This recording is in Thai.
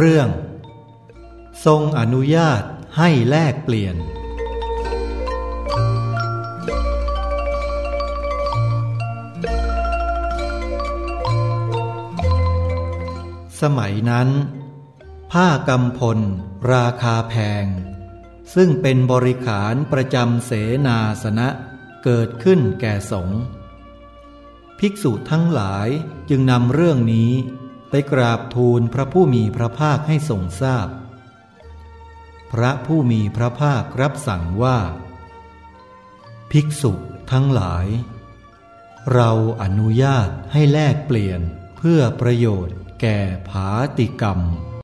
เรื่อง ทรงอนุญาตให้แลกเปลี่ยน สมัยนั้น ผ้ากำพล ราคาแพง ซึ่งเป็นบริขารประจำเสนาสนะเกิดขึ้นแก่สงฆ์ภิกษุทั้งหลายจึงนำเรื่องนี้ ไปกราบทูลพระผู้มีพระภาคให้ทรงทราบพพระผู้มีพระภาครับสั่งว่า ภิกษุทั้งหลาย เราอนุญาตให้แลกเปลี่ยนเพื่อประโยชน์แก่ผาติกรรม